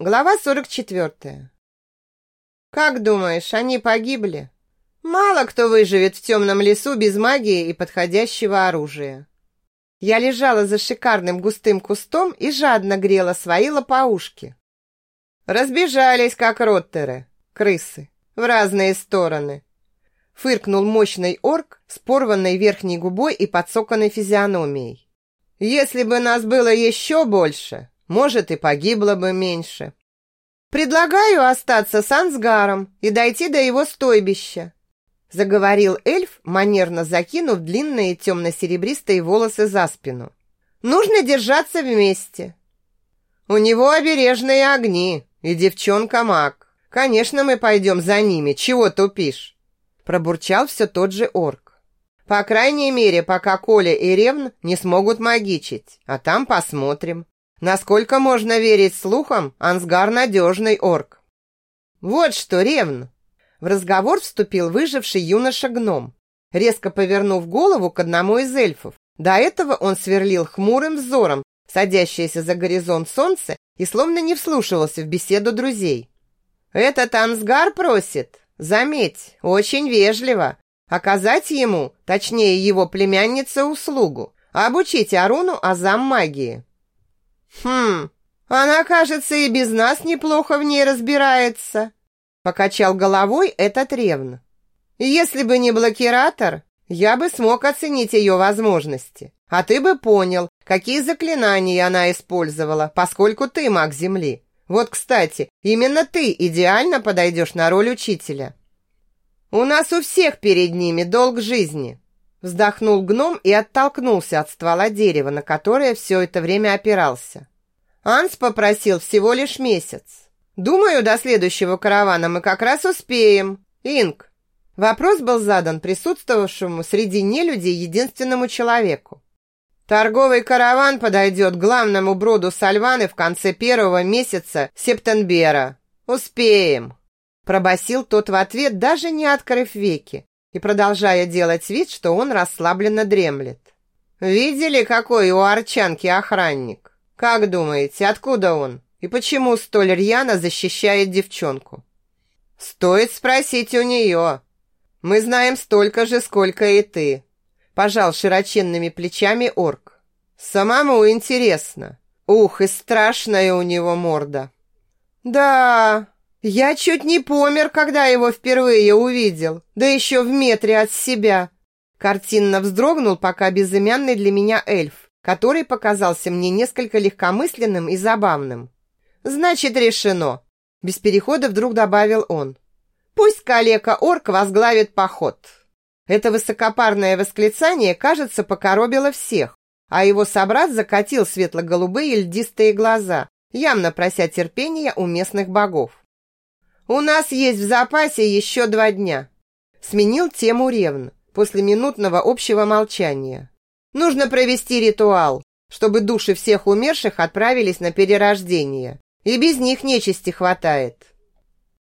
Глава 44. Как думаешь, они погибли? Мало кто выживет в темном лесу без магии и подходящего оружия. Я лежала за шикарным густым кустом и жадно грела свои лопоушки. Разбежались, как роттеры, крысы, в разные стороны. Фыркнул мощный орк с порванной верхней губой и подсоканной физиономией. Если бы нас было еще больше, может, и погибло бы меньше. Предлагаю остаться с Ансгаром и дойти до его стойбища, заговорил эльф, манерно закинув длинные темно-серебристые волосы за спину. Нужно держаться вместе. У него обережные огни и девчонка маг. Конечно, мы пойдем за ними, чего тупишь? Пробурчал все тот же орк. По крайней мере, пока Коля и Ревн не смогут магичить, а там посмотрим. Насколько можно верить слухам, Ансгар надежный орк. Вот что, Ревн. В разговор вступил выживший юноша-гном, резко повернув голову к одному из эльфов. До этого он сверлил хмурым взором садящееся за горизонт солнце и словно не вслушивался в беседу друзей. «Этот Ансгар просит, заметь, очень вежливо, оказать ему, точнее его племяннице, услугу, обучить Аруну азам магии». «Хм, она, кажется, и без нас неплохо в ней разбирается», покачал головой этот ревн. «Если бы не блокиратор, я бы смог оценить ее возможности, а ты бы понял, какие заклинания она использовала, поскольку ты маг Земли. Вот, кстати, именно ты идеально подойдешь на роль учителя». «У нас у всех перед ними долг жизни», Вздохнул гном и оттолкнулся от ствола дерева, на которое все это время опирался. Анс попросил всего лишь месяц. Думаю, до следующего каравана мы как раз успеем. Инг. Вопрос был задан присутствовавшему среди нелюдей единственному человеку. Торговый караван подойдет главному броду Сальваны в конце первого месяца септембера. Успеем. Пробасил тот в ответ, даже не открыв веки и продолжая делать вид, что он расслабленно дремлет. «Видели, какой у Арчанки охранник? Как думаете, откуда он? И почему столь рьяно защищает девчонку?» «Стоит спросить у нее. Мы знаем столько же, сколько и ты», пожал широченными плечами орк. «Самому интересно. Ух, и страшная у него морда». «Да, я чуть не помер, когда его впервые увидел, да еще в метре от себя. Картинно вздрогнул пока безымянный для меня эльф, который показался мне несколько легкомысленным и забавным. Значит, решено. Без перехода вдруг добавил он. Пусть калека-орк возглавит поход. Это высокопарное восклицание, кажется, покоробило всех, а его собрат закатил светло-голубые льдистые глаза, явно прося терпения у местных богов. «У нас есть в запасе еще два дня», – сменил тему Ревн после минутного общего молчания. «Нужно провести ритуал, чтобы души всех умерших отправились на перерождение, и без них нечисти хватает».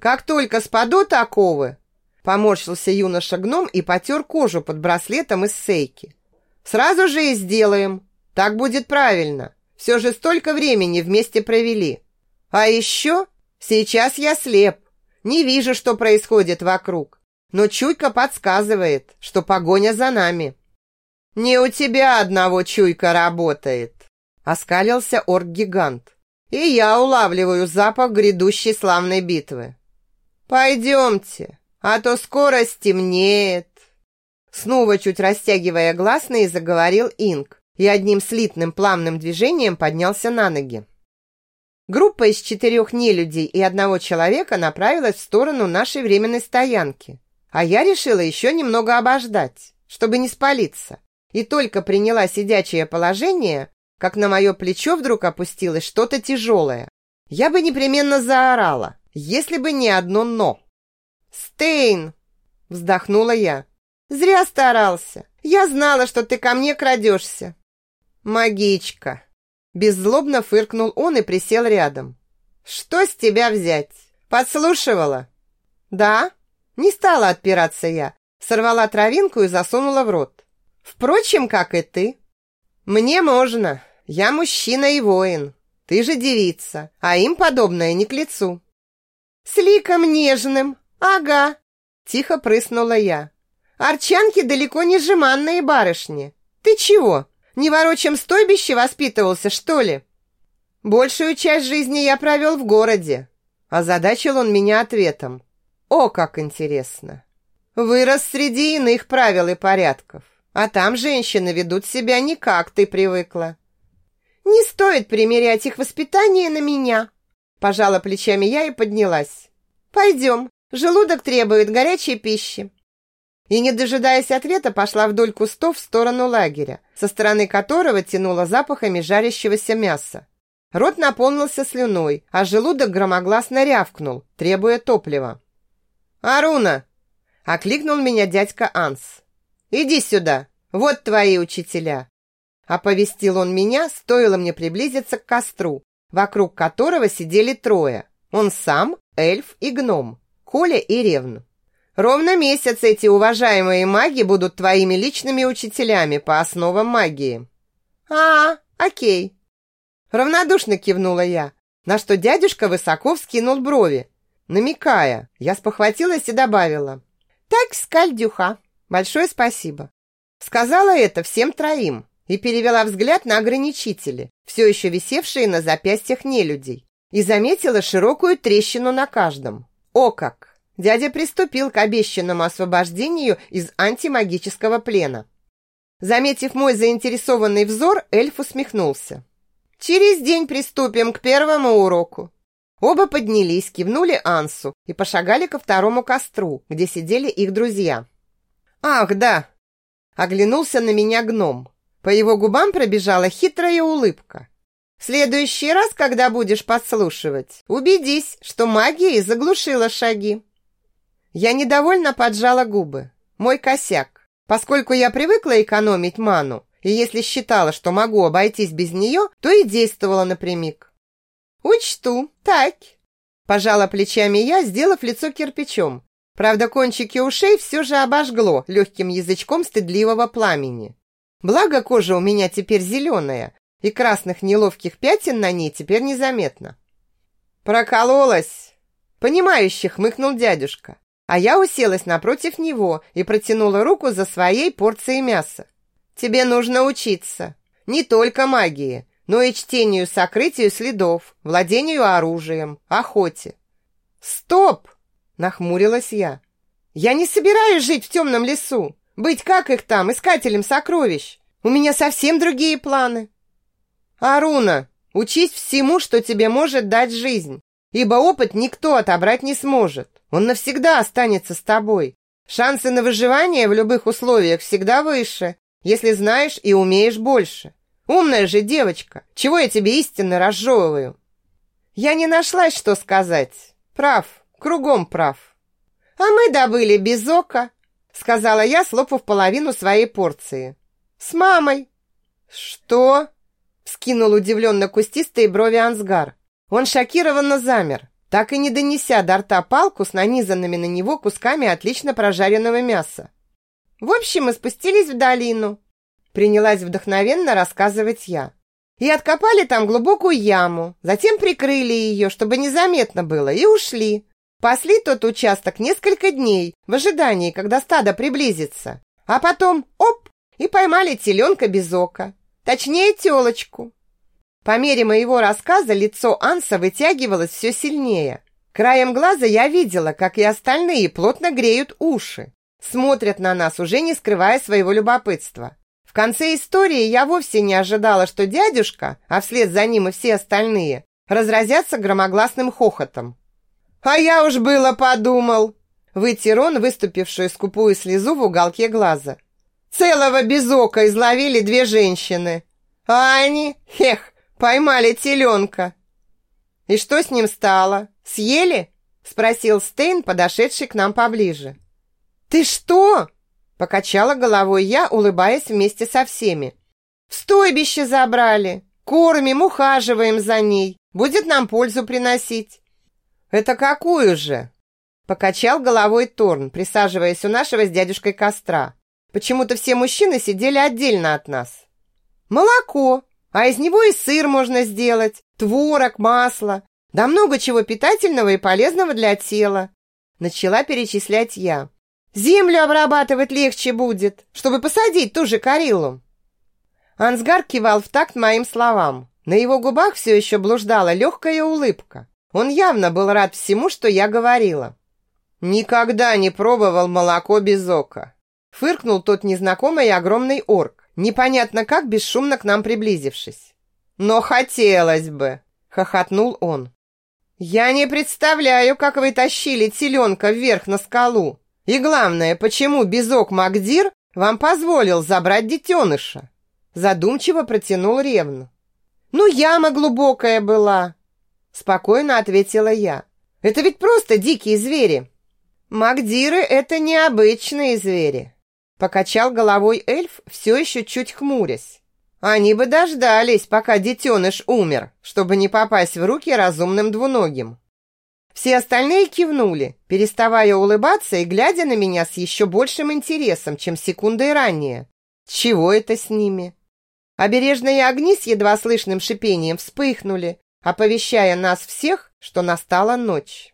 «Как только спадут оковы», – поморщился юноша-гном и потер кожу под браслетом из сейки. «Сразу же и сделаем. Так будет правильно. Все же столько времени вместе провели. А еще сейчас я слеп, не вижу, что происходит вокруг, но чуйка подсказывает, что погоня за нами. Не у тебя одного чуйка работает, оскалился орк-гигант. И я улавливаю запах грядущей славной битвы. Пойдемте, а то скоро стемнеет. Снова чуть растягивая гласные, заговорил Инг и одним слитным плавным движением поднялся на ноги. Группа из четырех нелюдей и одного человека направилась в сторону нашей временной стоянки. А я решила еще немного обождать, чтобы не спалиться. И только приняла сидячее положение, как на мое плечо вдруг опустилось что-то тяжелое. Я бы непременно заорала, если бы не одно «но». «Стейн!» – вздохнула я. «Зря старался. Я знала, что ты ко мне крадешься». «Магичка!» Беззлобно фыркнул он и присел рядом. «Что с тебя взять? Подслушивала?» «Да?» Не стала отпираться я. Сорвала травинку и засунула в рот. «Впрочем, как и ты. Мне можно. Я мужчина и воин. Ты же девица, а им подобное не к лицу. С ликом нежным, ага, тихо прыснула я. Арчанки далеко не жеманные барышни. Ты чего, не ворочем стойбище воспитывался, что ли? Большую часть жизни я провел в городе. Озадачил он меня ответом. О, как интересно. Вырос среди иных правил и порядков. А там женщины ведут себя не как ты привыкла. Не стоит примерять их воспитание на меня. Пожала плечами я и поднялась. Пойдем, желудок требует горячей пищи. И, не дожидаясь ответа, пошла вдоль кустов в сторону лагеря, со стороны которого тянуло запахами жарящегося мяса. Рот наполнился слюной, а желудок громогласно рявкнул, требуя топлива. «Аруна!» – окликнул меня дядька Анс. «Иди сюда, вот твои учителя!» Оповестил он меня, стоило мне приблизиться к костру, вокруг которого сидели трое. Он сам, эльф и гном, Коля и Ревн. Ровно месяц эти уважаемые маги будут твоими личными учителями по основам магии. А, окей. Равнодушно кивнула я, на что дядюшка высоко вскинул брови, намекая. Я спохватилась и добавила: "Так, скальдюха. Большое спасибо". Сказала это всем троим и перевела взгляд на ограничители, все еще висевшие на запястьях нелюдей, и заметила широкую трещину на каждом. О как! Дядя приступил к обещанному освобождению из антимагического плена. Заметив мой заинтересованный взор, эльф усмехнулся. «Через день приступим к первому уроку». Оба поднялись, кивнули Ансу и пошагали ко второму костру, где сидели их друзья. «Ах, да!» Оглянулся на меня гном. По его губам пробежала хитрая улыбка. В следующий раз, когда будешь подслушивать, убедись, что магия заглушила шаги. Я недовольно поджала губы. Мой косяк. Поскольку я привыкла экономить ману, и если считала, что могу обойтись без нее, то и действовала напрямик. «Учту, так», – пожала плечами я, сделав лицо кирпичом. Правда, кончики ушей все же обожгло легким язычком стыдливого пламени. Благо кожа у меня теперь зеленая, и красных неловких пятен на ней теперь незаметно. «Прокололась!» Понимающе хмыкнул дядюшка, а я уселась напротив него и протянула руку за своей порцией мяса. «Тебе нужно учиться. Не только магии, но и чтению сокрытию следов, владению оружием, охоте». «Стоп!» – нахмурилась я. «Я не собираюсь жить в темном лесу. Быть как их там, искателем сокровищ. У меня совсем другие планы. Аруна, учись всему, что тебе может дать жизнь, ибо опыт никто отобрать не сможет. Он навсегда останется с тобой. Шансы на выживание в любых условиях всегда выше, если знаешь и умеешь больше. Умная же девочка, чего я тебе истинно разжевываю? Я не нашлась, что сказать. Прав, кругом прав. А мы добыли без ока, сказала я, слопав половину своей порции. С мамой. Что? Скинул удивленно кустистые брови Ансгар. Он шокированно замер, так и не донеся до рта палку с нанизанными на него кусками отлично прожаренного мяса. В общем, мы спустились в долину. Принялась вдохновенно рассказывать я. И откопали там глубокую яму, затем прикрыли ее, чтобы незаметно было, и ушли. Пасли тот участок несколько дней в ожидании, когда стадо приблизится. А потом, оп, и поймали теленка без ока. Точнее, телочку. По мере моего рассказа лицо Анса вытягивалось все сильнее. Краем глаза я видела, как и остальные плотно греют уши. Смотрят на нас, уже не скрывая своего любопытства. В конце истории я вовсе не ожидала, что дядюшка, а вслед за ним и все остальные, разразятся громогласным хохотом. «А я уж было подумал!» Вытер он выступившую скупую слезу в уголке глаза. «Целого без ока изловили две женщины. А они, хех, поймали теленка». «И что с ним стало? Съели?» Спросил Стейн, подошедший к нам поближе. «Ты что?» Покачала головой я, улыбаясь вместе со всеми. «В стойбище забрали. Кормим, ухаживаем за ней. Будет нам пользу приносить. «Это какую же?» Покачал головой Торн, присаживаясь у нашего с дядюшкой костра. Почему-то все мужчины сидели отдельно от нас. «Молоко!» А из него и сыр можно сделать, творог, масло, да много чего питательного и полезного для тела. Начала перечислять я. Землю обрабатывать легче будет, чтобы посадить ту же Карилу. Ансгар кивал в такт моим словам. На его губах все еще блуждала легкая улыбка. Он явно был рад всему, что я говорила. «Никогда не пробовал молоко без ока», — фыркнул тот незнакомый огромный орк, непонятно как бесшумно к нам приблизившись. «Но хотелось бы», — хохотнул он. «Я не представляю, как вы тащили теленка вверх на скалу. И главное, почему Безок Магдир вам позволил забрать детеныша?» Задумчиво протянул Ревн. «Ну, яма глубокая была», — спокойно ответила я. «Это ведь просто дикие звери». «Магдиры — это необычные звери», — покачал головой эльф, все еще чуть хмурясь. Они бы дождались, пока детеныш умер, чтобы не попасть в руки разумным двуногим. Все остальные кивнули, переставая улыбаться и глядя на меня с еще большим интересом, чем секундой ранее. Чего это с ними? Обережные огни с едва слышным шипением вспыхнули, оповещая нас всех, что настала ночь.